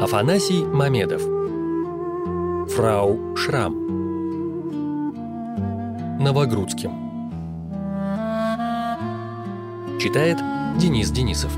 Афанасий Мамедов. Фрау Шрам. Новогрудским. Читает Денис Денисов.